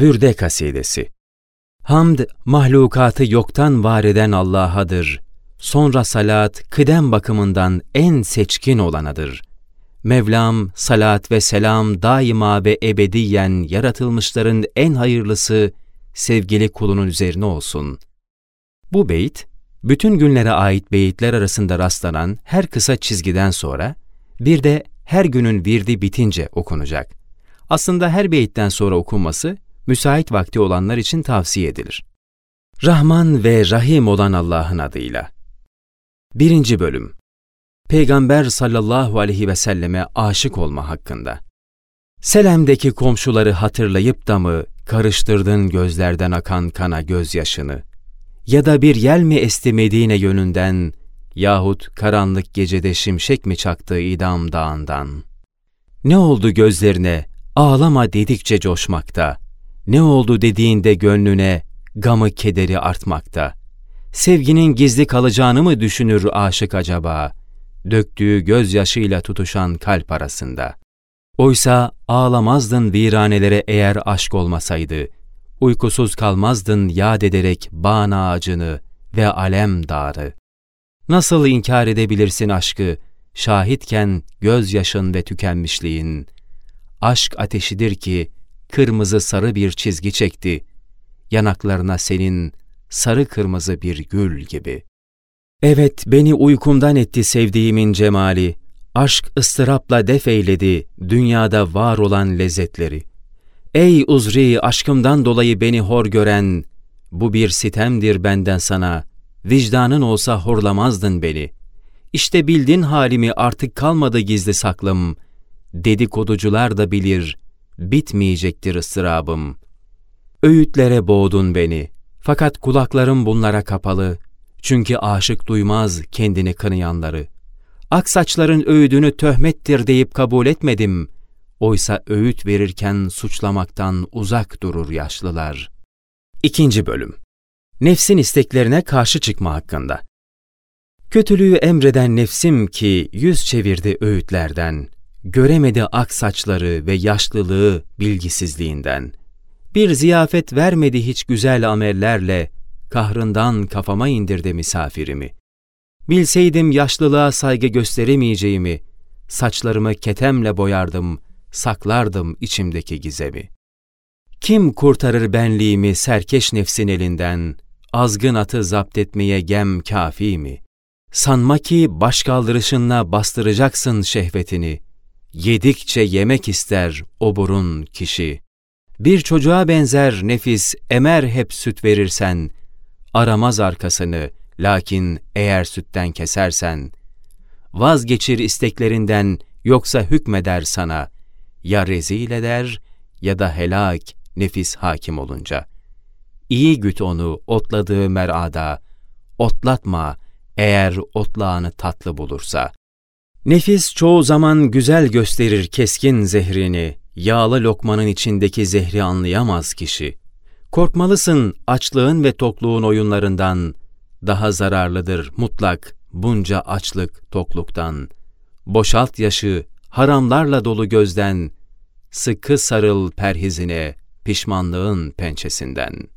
Bürde Kasidesi Hamd, mahlukatı yoktan var eden Allah'adır. Sonra salat, kıdem bakımından en seçkin olanadır. Mevlam, salat ve selam daima ve ebediyen yaratılmışların en hayırlısı, sevgili kulunun üzerine olsun. Bu beyt, bütün günlere ait beyitler arasında rastlanan her kısa çizgiden sonra, bir de her günün virdi bitince okunacak. Aslında her beyitten sonra okunması, müsait vakti olanlar için tavsiye edilir. Rahman ve Rahim olan Allah'ın adıyla. 1. Bölüm Peygamber sallallahu aleyhi ve selleme aşık olma hakkında. Selem'deki komşuları hatırlayıp da mı karıştırdın gözlerden akan kana gözyaşını? Ya da bir yel mi esti Medine yönünden yahut karanlık gecede şimşek mi çaktı idam dağından? Ne oldu gözlerine ağlama dedikçe coşmakta? Ne oldu dediğinde gönlüne gamı kederi artmakta? Sevginin gizli kalacağını mı düşünür aşık acaba? Döktüğü gözyaşıyla tutuşan kalp arasında. Oysa ağlamazdın viranelere eğer aşk olmasaydı. Uykusuz kalmazdın yad ederek bağın ağacını ve alem dağrı. Nasıl inkar edebilirsin aşkı, şahitken gözyaşın ve tükenmişliğin? Aşk ateşidir ki, kırmızı sarı bir çizgi çekti. Yanaklarına senin sarı kırmızı bir gül gibi. Evet, beni uykumdan etti sevdiğimin cemali. Aşk ıstırapla def eyledi dünyada var olan lezzetleri. Ey uzri aşkımdan dolayı beni hor gören, bu bir sitemdir benden sana, vicdanın olsa horlamazdın beni. İşte bildin halimi artık kalmadı gizli saklım, dedikoducular da bilir, bitmeyecektir ıstırabım. Öğütlere boğdun beni, fakat kulaklarım bunlara kapalı, çünkü aşık duymaz kendini kınayanları. Aksaçların öğüdünü töhmettir deyip kabul etmedim. Oysa öğüt verirken suçlamaktan uzak durur yaşlılar. İkinci Bölüm Nefsin isteklerine karşı çıkma hakkında. Kötülüğü emreden nefsim ki yüz çevirdi öğütlerden, göremedi ak saçları ve yaşlılığı bilgisizliğinden. Bir ziyafet vermedi hiç güzel amellerle, kahrından kafama indirdi misafirimi. Bilseydim yaşlılığa saygı gösteremeyeceğimi, saçlarımı ketemle boyardım, saklardım içimdeki gizemi. Kim kurtarır benliğimi serkeş nefsin elinden, azgın atı zapt etmeye gem kafi mi? Sanma ki baş kaldırışınla bastıracaksın şehvetini, yedikçe yemek ister o burun kişi. Bir çocuğa benzer nefis emer hep süt verirsen, aramaz arkasını, lakin eğer sütten kesersen, vazgeçir isteklerinden yoksa hükmeder sana, ya rezil eder ya da helak nefis hakim olunca. İyi güt onu otladığı merada, otlatma eğer otlağını tatlı bulursa. Nefis çoğu zaman güzel gösterir keskin zehrini, yağlı lokmanın içindeki zehri anlayamaz kişi. Korkmalısın açlığın ve tokluğun oyunlarından, daha zararlıdır mutlak bunca açlık tokluktan. Boşalt yaşı, haramlarla dolu gözden, sıkı sarıl perhizine, pişmanlığın pençesinden.''